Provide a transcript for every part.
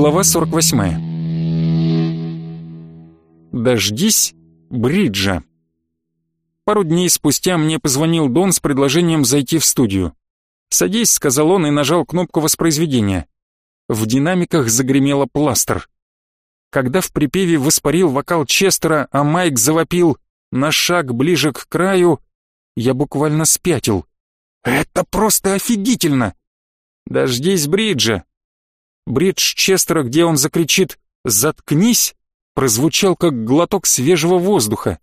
Глава 48. Дождись Бриджа. Пару дней спустя мне позвонил Дон с предложением зайти в студию. «Садись», — сказал он и нажал кнопку воспроизведения. В динамиках загремело пластер. Когда в припеве воспарил вокал Честера, а Майк завопил «на шаг ближе к краю», я буквально спятил. «Это просто офигительно!» «Дождись Бриджа!» Бридж Честера, где он закричит «Заткнись!» прозвучал как глоток свежего воздуха.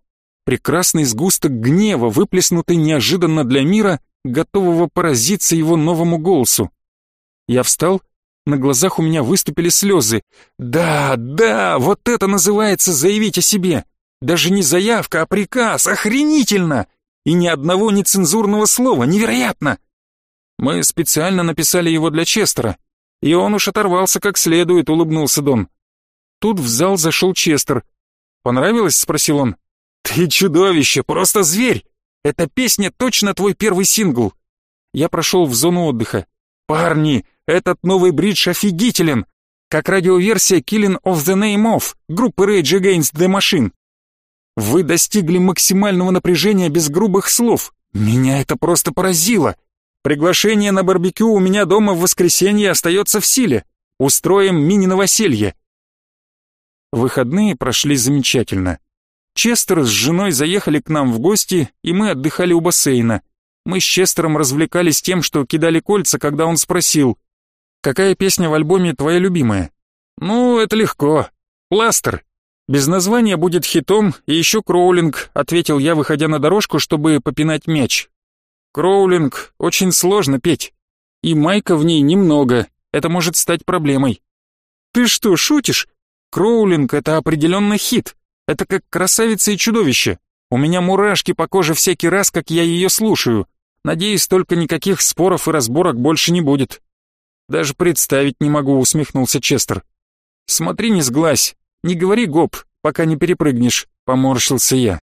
Прекрасный сгусток гнева, выплеснутый неожиданно для мира, готового поразиться его новому голосу. Я встал, на глазах у меня выступили слезы. «Да, да, вот это называется заявить о себе! Даже не заявка, а приказ! Охренительно! И ни одного нецензурного слова! Невероятно!» Мы специально написали его для Честера, и он уж оторвался как следует, улыбнулся Дон. Тут в зал зашел Честер. «Понравилось?» — спросил он. «Ты чудовище, просто зверь! Эта песня точно твой первый сингл!» Я прошел в зону отдыха. «Парни, этот новый бридж офигителен! Как радиоверсия Killing of the Name of группы Rage Against the Machine. Вы достигли максимального напряжения без грубых слов. Меня это просто поразило. Приглашение на барбекю у меня дома в воскресенье остается в силе. Устроим мини-новоселье. Выходные прошли замечательно. Честер с женой заехали к нам в гости, и мы отдыхали у бассейна. Мы с Честером развлекались тем, что кидали кольца, когда он спросил, «Какая песня в альбоме твоя любимая?» «Ну, это легко. Пластер. Без названия будет хитом, и еще Кроулинг», ответил я, выходя на дорожку, чтобы попинать мяч. Кроулинг очень сложно петь. И майка в ней немного, это может стать проблемой. Ты что, шутишь? Кроулинг — это определенно хит. Это как красавица и чудовище. У меня мурашки по коже всякий раз, как я ее слушаю. Надеюсь, только никаких споров и разборок больше не будет. Даже представить не могу, усмехнулся Честер. Смотри, не сглазь, не говори гоп, пока не перепрыгнешь, поморщился я.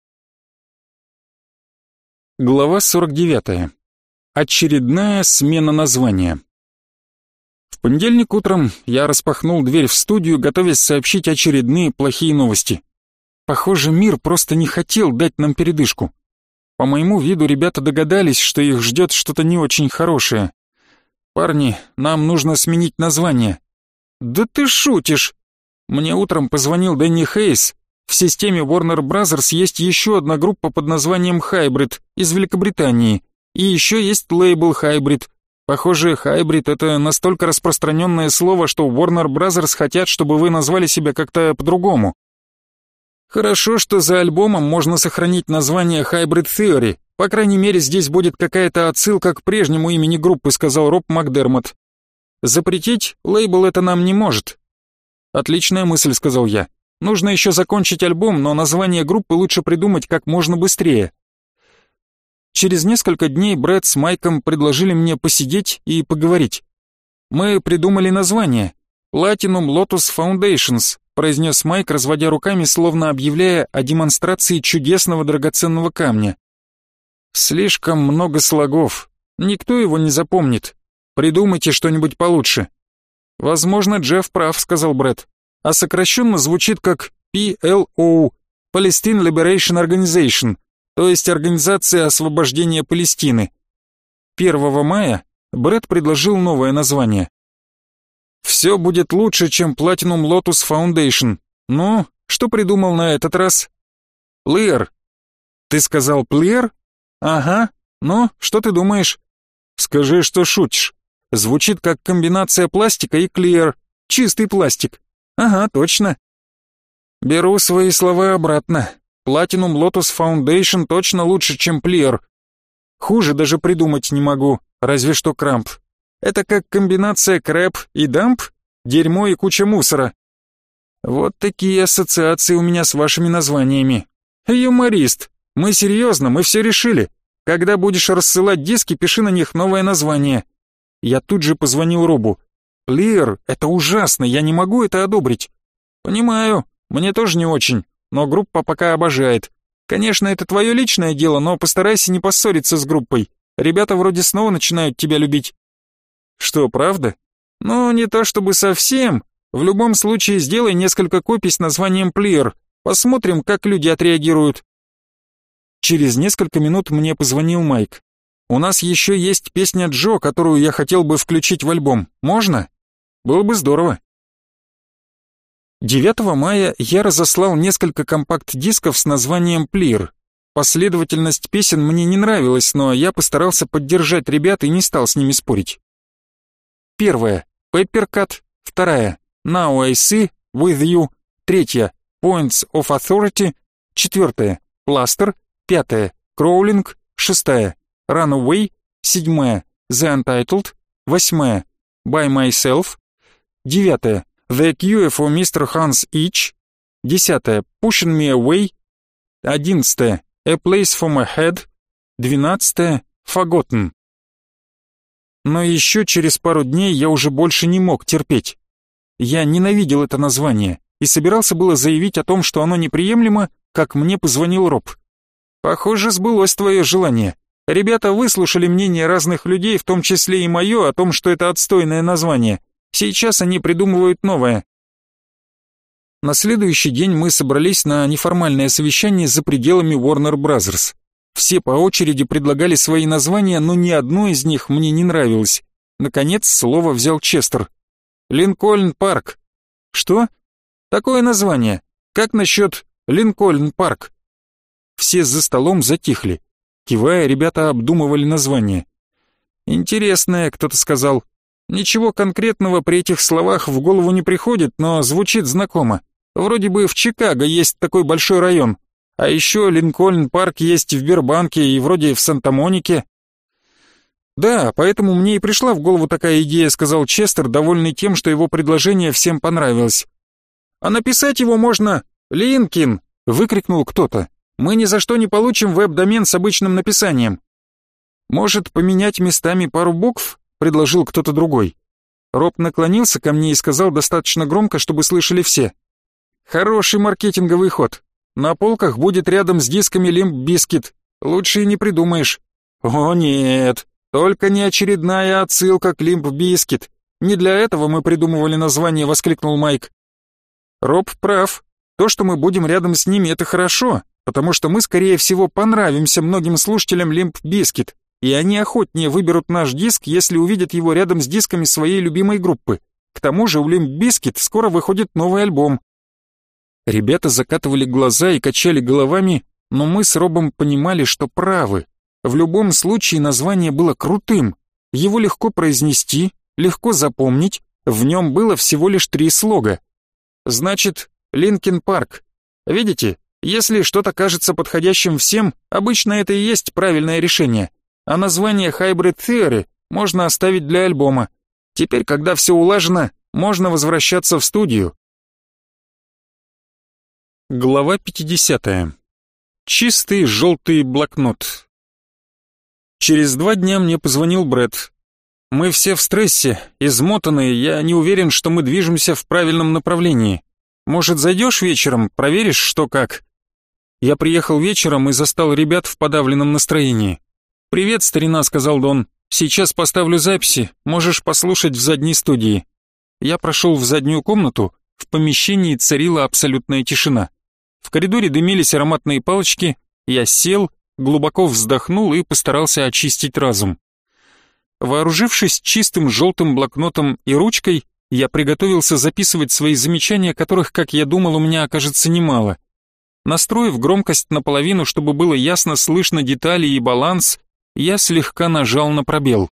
Глава 49. Очередная смена названия. В понедельник утром я распахнул дверь в студию, готовясь сообщить очередные плохие новости. Похоже, мир просто не хотел дать нам передышку. По моему виду ребята догадались, что их ждет что-то не очень хорошее. «Парни, нам нужно сменить название». «Да ты шутишь!» Мне утром позвонил Дэнни Хейс, в системе Warner Bros. есть еще одна группа под названием Hybrid из Великобритании. И еще есть лейбл Hybrid. Похоже, Hybrid это настолько распространенное слово, что Warner Bros. хотят, чтобы вы назвали себя как-то по-другому. Хорошо, что за альбомом можно сохранить название Hybrid Theory. По крайней мере, здесь будет какая-то отсылка к прежнему имени группы, сказал Роб Макдермот. Запретить лейбл это нам не может. Отличная мысль, сказал я. Нужно еще закончить альбом, но название группы лучше придумать как можно быстрее. Через несколько дней Брэд с Майком предложили мне посидеть и поговорить. Мы придумали название Platinum Lotus Foundations, произнес Майк, разводя руками, словно объявляя о демонстрации чудесного драгоценного камня. Слишком много слогов. Никто его не запомнит. Придумайте что-нибудь получше. Возможно, Джефф прав, сказал Брэд а сокращенно звучит как PLO – Palestine Liberation Organization, то есть Организация освобождения Палестины. 1 мая Брэд предложил новое название. «Все будет лучше, чем Platinum Lotus Foundation. Ну, что придумал на этот раз?» «Плеер». «Ты сказал плеер?» «Ага. Ну, что ты думаешь?» «Скажи, что шутишь. Звучит как комбинация пластика и клеер. Чистый пластик. Ага, точно. Беру свои слова обратно. Platinum Lotus Foundation точно лучше, чем Плеер. Хуже даже придумать не могу, разве что Крамп. Это как комбинация крэп и дамп, дерьмо и куча мусора. Вот такие ассоциации у меня с вашими названиями. Юморист, мы серьезно, мы все решили. Когда будешь рассылать диски, пиши на них новое название. Я тут же позвонил Робу. Лир, это ужасно, я не могу это одобрить. Понимаю, мне тоже не очень, но группа пока обожает. Конечно, это твое личное дело, но постарайся не поссориться с группой. Ребята вроде снова начинают тебя любить. Что, правда? Ну, не то чтобы совсем, В любом случае сделай несколько копий с названием Плеер. Посмотрим, как люди отреагируют. Через несколько минут мне позвонил Майк. У нас еще есть песня Джо, которую я хотел бы включить в альбом. Можно? Было бы здорово. 9 мая я разослал несколько компакт-дисков с названием Плеер. Последовательность песен мне не нравилась, но я постарался поддержать ребят и не стал с ними спорить. Первая — Peppercut, вторая — Now I See With You, третья — Points of Authority, четвертая — Plaster, пятая — Crawling, шестая — Runaway, седьмая — The Untitled, восьмая — By Myself, девятая — The for Mr. Hans Itch, десятая — Pushing Me Away, одиннадцатая A Place for My Head, двенадцатое Forgotten. Но еще через пару дней я уже больше не мог терпеть. Я ненавидел это название и собирался было заявить о том, что оно неприемлемо, как мне позвонил Роб. Похоже, сбылось твое желание. Ребята выслушали мнение разных людей, в том числе и мое, о том, что это отстойное название. Сейчас они придумывают новое. На следующий день мы собрались на неформальное совещание за пределами Warner Brothers. Все по очереди предлагали свои названия, но ни одно из них мне не нравилось. Наконец слово взял Честер. «Линкольн парк». «Что?» «Такое название. Как насчет Линкольн парк?» Все за столом затихли. Кивая, ребята обдумывали название. «Интересное», — кто-то сказал. «Ничего конкретного при этих словах в голову не приходит, но звучит знакомо. Вроде бы в Чикаго есть такой большой район. А еще Линкольн-парк есть в Бербанке и вроде в Санта-Монике. Да, поэтому мне и пришла в голову такая идея, сказал Честер, довольный тем, что его предложение всем понравилось. А написать его можно Линкин, выкрикнул кто-то. Мы ни за что не получим веб-домен с обычным написанием. Может, поменять местами пару букв? Предложил кто-то другой. Роб наклонился ко мне и сказал достаточно громко, чтобы слышали все. Хороший маркетинговый ход. На полках будет рядом с дисками Limp Bizkit. Лучше и не придумаешь. О нет, только не очередная отсылка к Limp Bizkit. Не для этого мы придумывали название, воскликнул Майк. Роб прав. То, что мы будем рядом с ними, это хорошо, потому что мы, скорее всего, понравимся многим слушателям Limp Bizkit, и они охотнее выберут наш диск, если увидят его рядом с дисками своей любимой группы. К тому же у Limp Bizkit скоро выходит новый альбом, Ребята закатывали глаза и качали головами, но мы с Робом понимали, что правы. В любом случае название было крутым. Его легко произнести, легко запомнить, в нем было всего лишь три слога. Значит, Linkin Park. Видите, если что-то кажется подходящим всем, обычно это и есть правильное решение. А название Hybrid Theory можно оставить для альбома. Теперь, когда все улажено, можно возвращаться в студию. Глава 50. Чистый желтый блокнот. Через два дня мне позвонил Брэд. Мы все в стрессе, измотанные, я не уверен, что мы движемся в правильном направлении. Может, зайдешь вечером, проверишь, что как? Я приехал вечером и застал ребят в подавленном настроении. «Привет, старина», — сказал Дон. «Сейчас поставлю записи, можешь послушать в задней студии». Я прошел в заднюю комнату, в помещении царила абсолютная тишина. В коридоре дымились ароматные палочки, я сел, глубоко вздохнул и постарался очистить разум. Вооружившись чистым желтым блокнотом и ручкой, я приготовился записывать свои замечания, которых, как я думал, у меня окажется немало. Настроив громкость наполовину, чтобы было ясно слышно детали и баланс, я слегка нажал на пробел.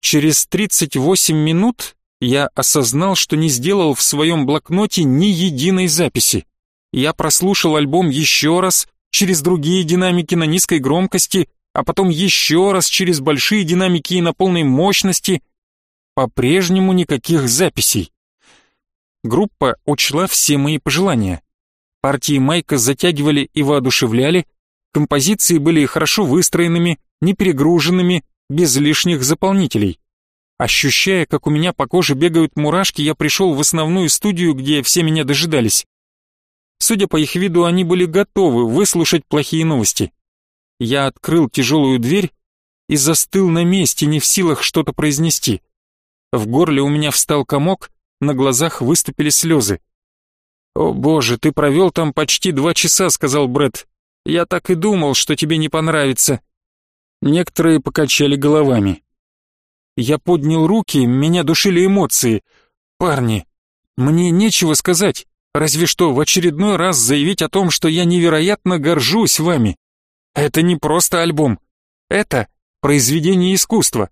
Через 38 минут я осознал, что не сделал в своем блокноте ни единой записи. Я прослушал альбом еще раз, через другие динамики на низкой громкости, а потом еще раз через большие динамики и на полной мощности. По-прежнему никаких записей. Группа учла все мои пожелания. Партии Майка затягивали и воодушевляли, композиции были хорошо выстроенными, не перегруженными, без лишних заполнителей. Ощущая, как у меня по коже бегают мурашки, я пришел в основную студию, где все меня дожидались. Судя по их виду, они были готовы выслушать плохие новости. Я открыл тяжелую дверь и застыл на месте, не в силах что-то произнести. В горле у меня встал комок, на глазах выступили слезы. «О боже, ты провел там почти два часа», — сказал Брэд. «Я так и думал, что тебе не понравится». Некоторые покачали головами. Я поднял руки, меня душили эмоции. «Парни, мне нечего сказать, разве что в очередной раз заявить о том, что я невероятно горжусь вами. Это не просто альбом, это произведение искусства».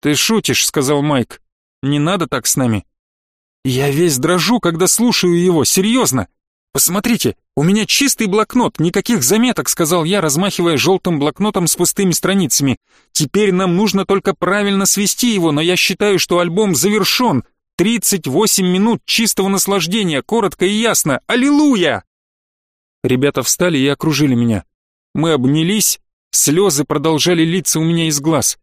«Ты шутишь», — сказал Майк. «Не надо так с нами. Я весь дрожу, когда слушаю его, серьезно. Посмотрите, у меня чистый блокнот, никаких заметок, сказал я, размахивая желтым блокнотом с пустыми страницами. Теперь нам нужно только правильно свести его, но я считаю, что альбом завершен. 38 минут чистого наслаждения, коротко и ясно. Аллилуйя! Ребята встали и окружили меня. Мы обнялись, слезы продолжали литься у меня из глаз.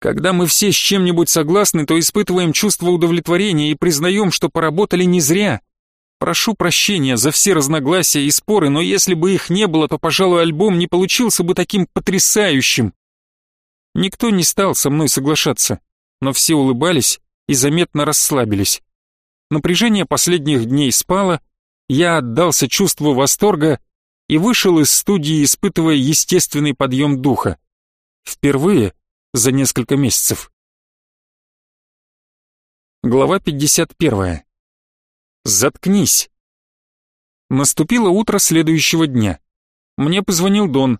Когда мы все с чем-нибудь согласны, то испытываем чувство удовлетворения и признаем, что поработали не зря. Прошу прощения за все разногласия и споры, но если бы их не было, то, пожалуй, альбом не получился бы таким потрясающим. Никто не стал со мной соглашаться, но все улыбались и заметно расслабились. Напряжение последних дней спало, я отдался чувству восторга и вышел из студии, испытывая естественный подъем духа. Впервые за несколько месяцев. Глава 51. Заткнись. Наступило утро следующего дня. Мне позвонил Дон.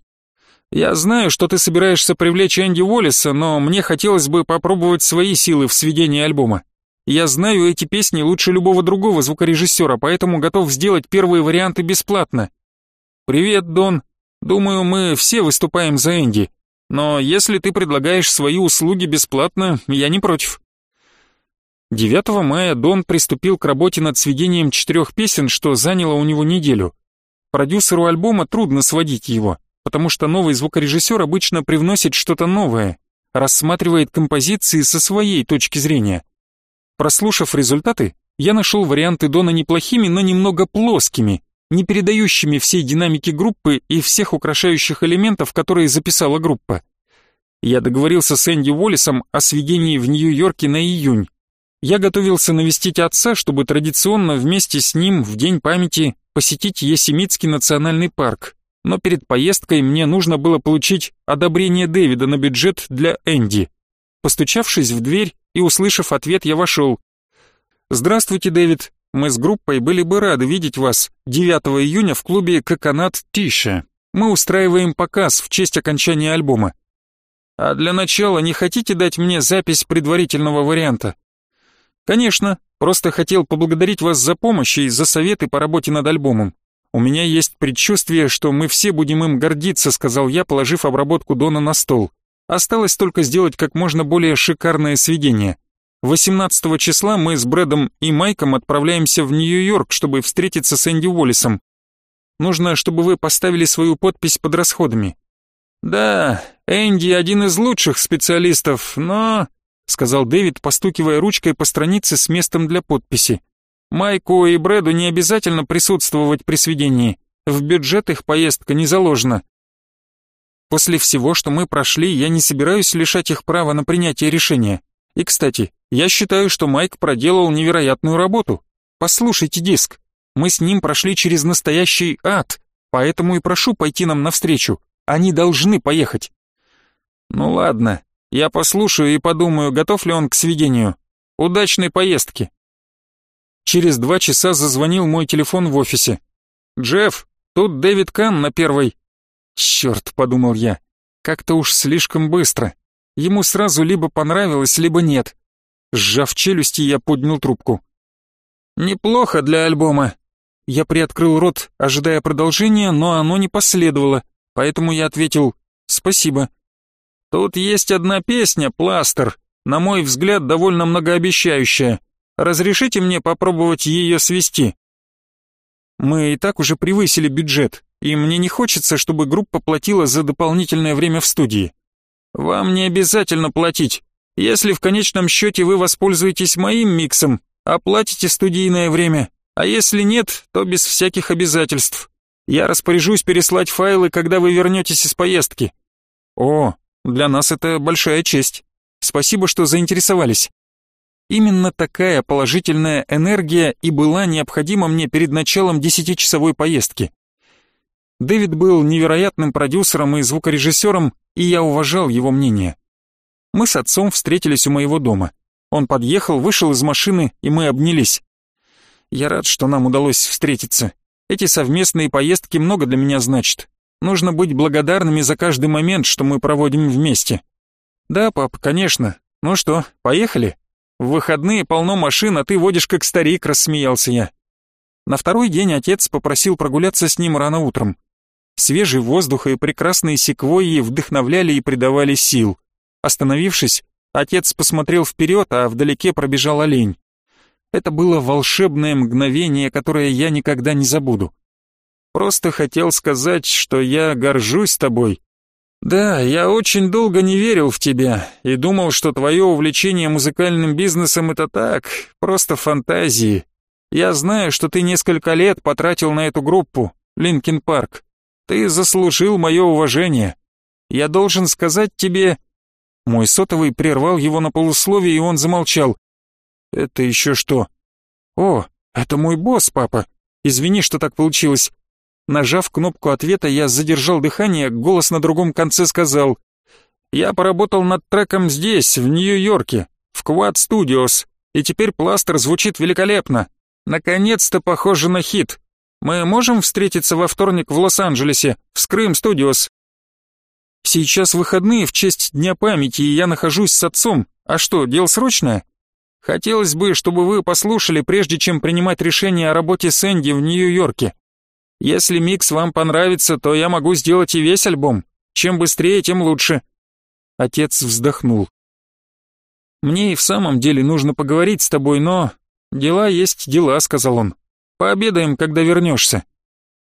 Я знаю, что ты собираешься привлечь Энди Уоллеса, но мне хотелось бы попробовать свои силы в сведении альбома. Я знаю эти песни лучше любого другого звукорежиссера, поэтому готов сделать первые варианты бесплатно. Привет, Дон. Думаю, мы все выступаем за Энди но если ты предлагаешь свои услуги бесплатно, я не против». 9 мая Дон приступил к работе над сведением четырех песен, что заняло у него неделю. Продюсеру альбома трудно сводить его, потому что новый звукорежиссер обычно привносит что-то новое, рассматривает композиции со своей точки зрения. Прослушав результаты, я нашел варианты Дона неплохими, но немного плоскими, не передающими всей динамики группы и всех украшающих элементов, которые записала группа. Я договорился с Энди Уоллесом о сведении в Нью-Йорке на июнь. Я готовился навестить отца, чтобы традиционно вместе с ним в День памяти посетить Есемитский национальный парк. Но перед поездкой мне нужно было получить одобрение Дэвида на бюджет для Энди. Постучавшись в дверь и услышав ответ, я вошел. «Здравствуйте, Дэвид. Мы с группой были бы рады видеть вас 9 июня в клубе «Коконат Тише». Мы устраиваем показ в честь окончания альбома. А для начала не хотите дать мне запись предварительного варианта? Конечно, просто хотел поблагодарить вас за помощь и за советы по работе над альбомом. У меня есть предчувствие, что мы все будем им гордиться, сказал я, положив обработку Дона на стол. Осталось только сделать как можно более шикарное сведение. 18 числа мы с Брэдом и Майком отправляемся в Нью-Йорк, чтобы встретиться с Энди Уоллесом. Нужно, чтобы вы поставили свою подпись под расходами. Да, Энди один из лучших специалистов, но... Сказал Дэвид, постукивая ручкой по странице с местом для подписи. Майку и Брэду не обязательно присутствовать при сведении. В бюджет их поездка не заложена. После всего, что мы прошли, я не собираюсь лишать их права на принятие решения. И, кстати, я считаю, что Майк проделал невероятную работу. Послушайте диск. Мы с ним прошли через настоящий ад, поэтому и прошу пойти нам навстречу. Они должны поехать. Ну ладно, я послушаю и подумаю, готов ли он к сведению. Удачной поездки. Через два часа зазвонил мой телефон в офисе. «Джефф, тут Дэвид Кан на первой». «Черт», — подумал я, — «как-то уж слишком быстро». Ему сразу либо понравилось, либо нет. Сжав челюсти, я поднял трубку. «Неплохо для альбома». Я приоткрыл рот, ожидая продолжения, но оно не последовало, поэтому я ответил «Спасибо». «Тут есть одна песня, «Пластер», на мой взгляд, довольно многообещающая. Разрешите мне попробовать ее свести?» Мы и так уже превысили бюджет, и мне не хочется, чтобы группа платила за дополнительное время в студии. Вам не обязательно платить. Если в конечном счете вы воспользуетесь моим миксом, оплатите студийное время, а если нет, то без всяких обязательств. Я распоряжусь переслать файлы, когда вы вернетесь из поездки. О, для нас это большая честь. Спасибо, что заинтересовались. Именно такая положительная энергия и была необходима мне перед началом десятичасовой поездки. Дэвид был невероятным продюсером и звукорежиссером, и я уважал его мнение. Мы с отцом встретились у моего дома. Он подъехал, вышел из машины, и мы обнялись. Я рад, что нам удалось встретиться. Эти совместные поездки много для меня значат. Нужно быть благодарными за каждый момент, что мы проводим вместе. Да, пап, конечно. Ну что, поехали? В выходные полно машин, а ты водишь как старик, рассмеялся я. На второй день отец попросил прогуляться с ним рано утром. Свежий воздух и прекрасные секвойи вдохновляли и придавали сил. Остановившись, отец посмотрел вперед, а вдалеке пробежал олень. Это было волшебное мгновение, которое я никогда не забуду. Просто хотел сказать, что я горжусь тобой. Да, я очень долго не верил в тебя и думал, что твое увлечение музыкальным бизнесом это так, просто фантазии. Я знаю, что ты несколько лет потратил на эту группу, Linkin Park. Ты заслужил мое уважение. Я должен сказать тебе...» Мой сотовый прервал его на полусловие, и он замолчал. «Это еще что?» «О, это мой босс, папа. Извини, что так получилось». Нажав кнопку ответа, я задержал дыхание, голос на другом конце сказал. «Я поработал над треком здесь, в Нью-Йорке, в Quad Studios, и теперь пластер звучит великолепно. Наконец-то похоже на хит. Мы можем встретиться во вторник в Лос-Анджелесе, в Scream Studios?» «Сейчас выходные в честь Дня памяти, и я нахожусь с отцом. А что, дело срочное?» «Хотелось бы, чтобы вы послушали, прежде чем принимать решение о работе с Энди в Нью-Йорке. Если микс вам понравится, то я могу сделать и весь альбом. Чем быстрее, тем лучше». Отец вздохнул. «Мне и в самом деле нужно поговорить с тобой, но...» «Дела есть дела», — сказал он. Пообедаем, когда вернешься».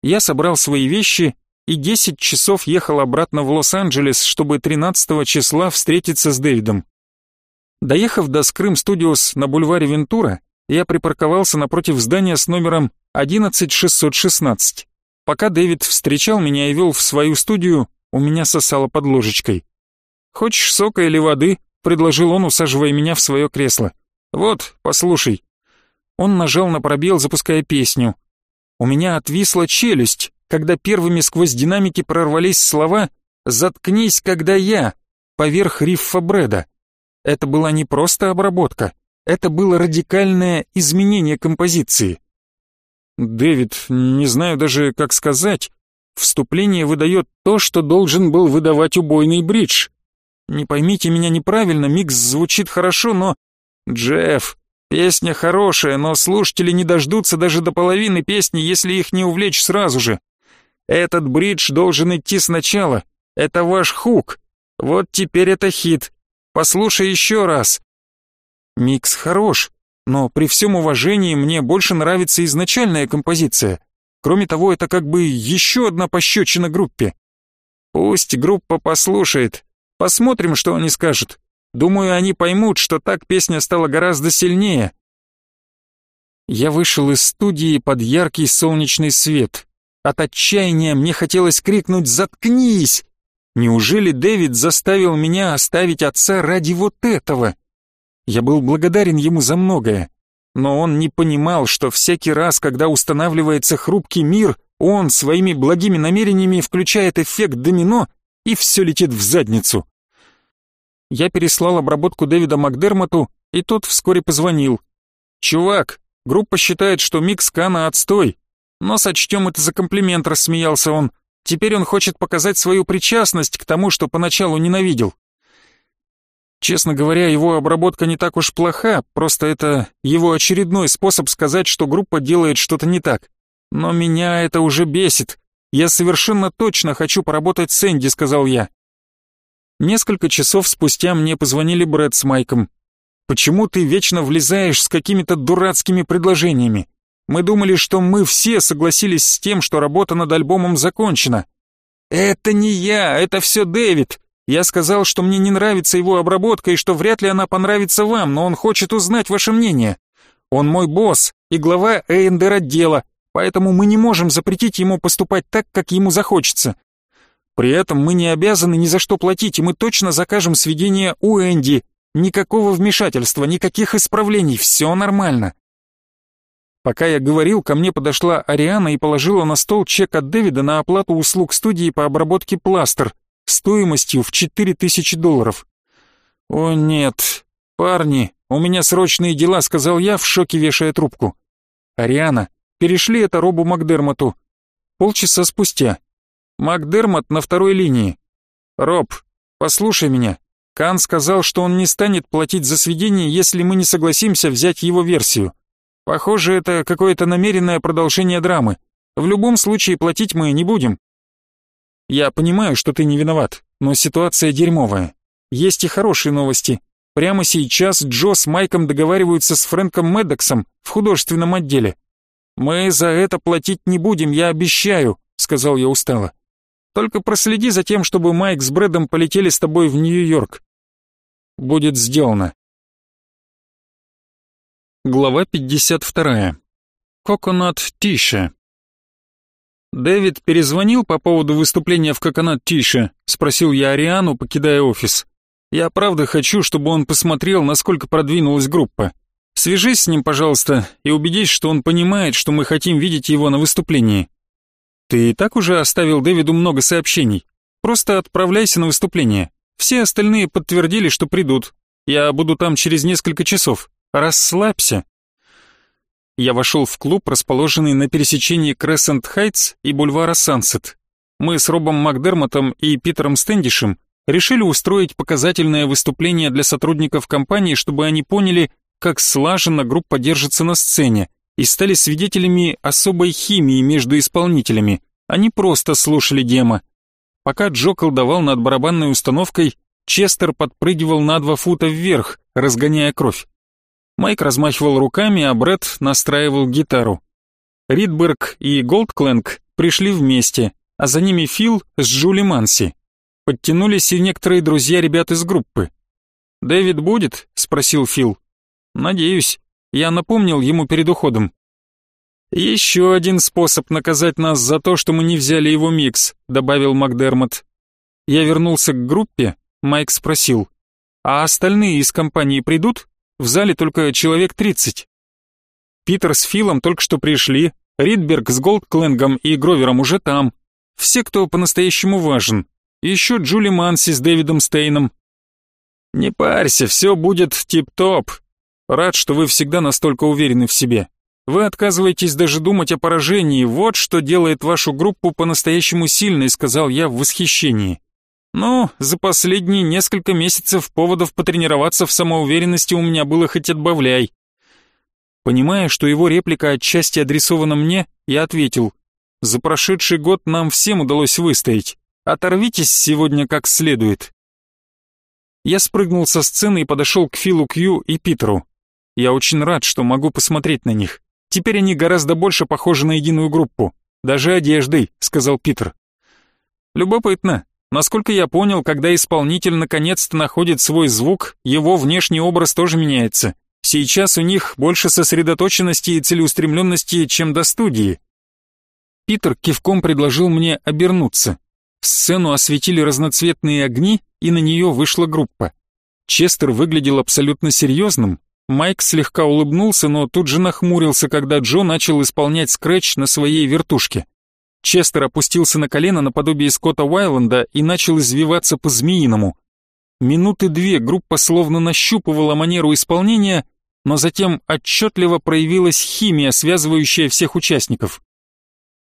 Я собрал свои вещи и 10 часов ехал обратно в Лос-Анджелес, чтобы 13 числа встретиться с Дэвидом. Доехав до Скрым Студиос на бульваре Вентура, я припарковался напротив здания с номером 11616. Пока Дэвид встречал меня и вел в свою студию, у меня сосало под ложечкой. «Хочешь сока или воды?» — предложил он, усаживая меня в свое кресло. «Вот, послушай». Он нажал на пробел, запуская песню. У меня отвисла челюсть, когда первыми сквозь динамики прорвались слова «Заткнись, когда я» поверх риффа Брэда. Это была не просто обработка, это было радикальное изменение композиции. Дэвид, не знаю даже, как сказать, вступление выдает то, что должен был выдавать убойный бридж. Не поймите меня неправильно, микс звучит хорошо, но... Джефф, Песня хорошая, но слушатели не дождутся даже до половины песни, если их не увлечь сразу же. Этот бридж должен идти сначала. Это ваш хук. Вот теперь это хит. Послушай еще раз. Микс хорош, но при всем уважении мне больше нравится изначальная композиция. Кроме того, это как бы еще одна пощечина группе. Пусть группа послушает. Посмотрим, что они скажут. Думаю, они поймут, что так песня стала гораздо сильнее. Я вышел из студии под яркий солнечный свет. От отчаяния мне хотелось крикнуть «Заткнись!» Неужели Дэвид заставил меня оставить отца ради вот этого? Я был благодарен ему за многое, но он не понимал, что всякий раз, когда устанавливается хрупкий мир, он своими благими намерениями включает эффект домино, и все летит в задницу я переслал обработку Дэвида Макдермоту, и тот вскоре позвонил. «Чувак, группа считает, что микс Кана отстой, но сочтем это за комплимент», — рассмеялся он. «Теперь он хочет показать свою причастность к тому, что поначалу ненавидел». Честно говоря, его обработка не так уж плоха, просто это его очередной способ сказать, что группа делает что-то не так. Но меня это уже бесит. Я совершенно точно хочу поработать с Энди, сказал я. Несколько часов спустя мне позвонили Брэд с Майком. «Почему ты вечно влезаешь с какими-то дурацкими предложениями? Мы думали, что мы все согласились с тем, что работа над альбомом закончена». «Это не я, это все Дэвид. Я сказал, что мне не нравится его обработка и что вряд ли она понравится вам, но он хочет узнать ваше мнение. Он мой босс и глава A&R отдела, поэтому мы не можем запретить ему поступать так, как ему захочется. При этом мы не обязаны ни за что платить, и мы точно закажем сведения у Энди. Никакого вмешательства, никаких исправлений, все нормально. Пока я говорил, ко мне подошла Ариана и положила на стол чек от Дэвида на оплату услуг студии по обработке пластер стоимостью в 4000 долларов. «О нет, парни, у меня срочные дела», — сказал я, в шоке вешая трубку. «Ариана, перешли это Робу Макдермоту». Полчаса спустя. Макдермот на второй линии. «Роб, послушай меня. Кан сказал, что он не станет платить за сведения, если мы не согласимся взять его версию. Похоже, это какое-то намеренное продолжение драмы. В любом случае платить мы не будем. Я понимаю, что ты не виноват, но ситуация дерьмовая. Есть и хорошие новости. Прямо сейчас Джо с Майком договариваются с Фрэнком Меддоксом в художественном отделе. Мы за это платить не будем, я обещаю, сказал я устало. Только проследи за тем, чтобы Майк с Брэдом полетели с тобой в Нью-Йорк. Будет сделано. Глава 52. Коконат Тиша. Дэвид перезвонил по поводу выступления в Коконат Тише, спросил я Ариану, покидая офис. Я правда хочу, чтобы он посмотрел, насколько продвинулась группа. Свяжись с ним, пожалуйста, и убедись, что он понимает, что мы хотим видеть его на выступлении. Ты и так уже оставил Дэвиду много сообщений. Просто отправляйся на выступление. Все остальные подтвердили, что придут. Я буду там через несколько часов. Расслабься. Я вошел в клуб, расположенный на пересечении Крессент Хайтс и бульвара Сансет. Мы с Робом Макдермотом и Питером Стэндишем решили устроить показательное выступление для сотрудников компании, чтобы они поняли, как слаженно группа держится на сцене, и стали свидетелями особой химии между исполнителями. Они просто слушали демо. Пока Джо колдовал над барабанной установкой, Честер подпрыгивал на два фута вверх, разгоняя кровь. Майк размахивал руками, а Брэд настраивал гитару. Ридберг и Голдкленг пришли вместе, а за ними Фил с Джули Манси. Подтянулись и некоторые друзья ребят из группы. «Дэвид будет?» — спросил Фил. «Надеюсь. Я напомнил ему перед уходом». «Еще один способ наказать нас за то, что мы не взяли его микс», — добавил Макдермот. Я вернулся к группе, Майк спросил, «А остальные из компании придут? В зале только человек тридцать». Питер с Филом только что пришли, Ридберг с Голдкленгом и Гровером уже там. Все, кто по-настоящему важен. еще Джули Манси с Дэвидом Стейном. «Не парься, все будет тип-топ. Рад, что вы всегда настолько уверены в себе. Вы отказываетесь даже думать о поражении, вот что делает вашу группу по-настоящему сильной», сказал я в восхищении. «Ну, за последние несколько месяцев поводов потренироваться в самоуверенности у меня было хоть отбавляй». Понимая, что его реплика отчасти адресована мне, я ответил, «За прошедший год нам всем удалось выстоять. Оторвитесь сегодня как следует». Я спрыгнул со сцены и подошел к Филу Кью и Питеру. Я очень рад, что могу посмотреть на них. Теперь они гораздо больше похожи на единую группу. Даже одеждой, сказал Питер. Любопытно. Насколько я понял, когда исполнитель наконец-то находит свой звук, его внешний образ тоже меняется. Сейчас у них больше сосредоточенности и целеустремленности, чем до студии. Питер кивком предложил мне обернуться. Сцену осветили разноцветные огни, и на нее вышла группа. Честер выглядел абсолютно серьезным, Майк слегка улыбнулся, но тут же нахмурился, когда Джо начал исполнять скретч на своей вертушке. Честер опустился на колено наподобие Скотта Уайланда и начал извиваться по-змеиному. Минуты две группа словно нащупывала манеру исполнения, но затем отчетливо проявилась химия, связывающая всех участников.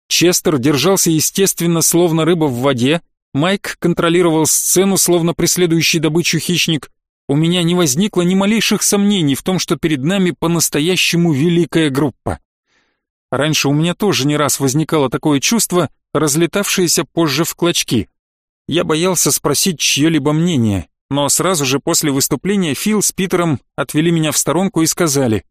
Честер держался естественно, словно рыба в воде, Майк контролировал сцену, словно преследующий добычу хищник, у меня не возникло ни малейших сомнений в том, что перед нами по-настоящему великая группа. Раньше у меня тоже не раз возникало такое чувство, разлетавшееся позже в клочки. Я боялся спросить чье-либо мнение, но сразу же после выступления Фил с Питером отвели меня в сторонку и сказали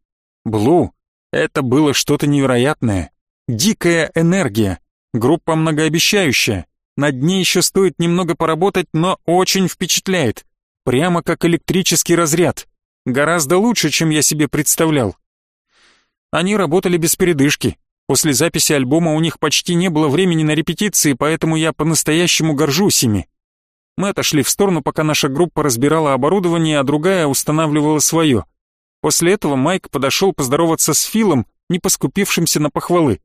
«Блу, это было что-то невероятное. Дикая энергия, группа многообещающая. Над ней еще стоит немного поработать, но очень впечатляет. Прямо как электрический разряд. Гораздо лучше, чем я себе представлял. Они работали без передышки. После записи альбома у них почти не было времени на репетиции, поэтому я по-настоящему горжусь ими. Мы отошли в сторону, пока наша группа разбирала оборудование, а другая устанавливала свое. После этого Майк подошел поздороваться с Филом, не поскупившимся на похвалы.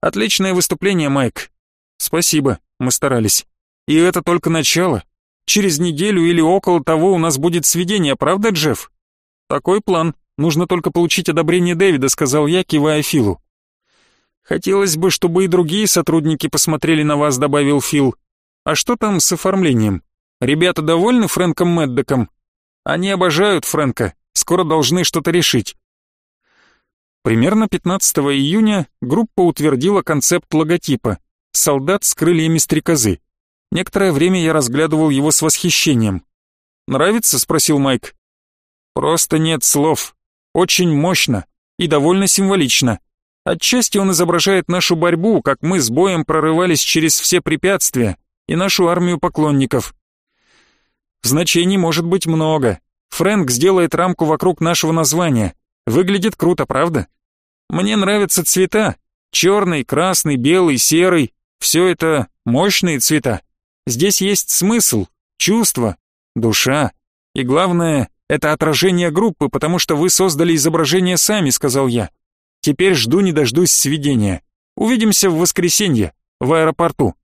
«Отличное выступление, Майк». «Спасибо, мы старались. И это только начало. Через неделю или около того у нас будет сведение, правда, Джефф?» «Такой план. Нужно только получить одобрение Дэвида», — сказал я, кивая Филу. «Хотелось бы, чтобы и другие сотрудники посмотрели на вас», — добавил Фил. «А что там с оформлением? Ребята довольны Фрэнком Мэддоком? Они обожают Фрэнка, скоро должны что-то решить». Примерно 15 июня группа утвердила концепт логотипа «Солдат с крыльями стрекозы». Некоторое время я разглядывал его с восхищением. «Нравится?» — спросил Майк. «Просто нет слов. Очень мощно и довольно символично. Отчасти он изображает нашу борьбу, как мы с боем прорывались через все препятствия, и нашу армию поклонников. Значений может быть много. Фрэнк сделает рамку вокруг нашего названия. Выглядит круто, правда? Мне нравятся цвета. Черный, красный, белый, серый. Все это мощные цвета. Здесь есть смысл, чувство, душа. И главное, это отражение группы, потому что вы создали изображение сами, сказал я. Теперь жду не дождусь сведения. Увидимся в воскресенье в аэропорту.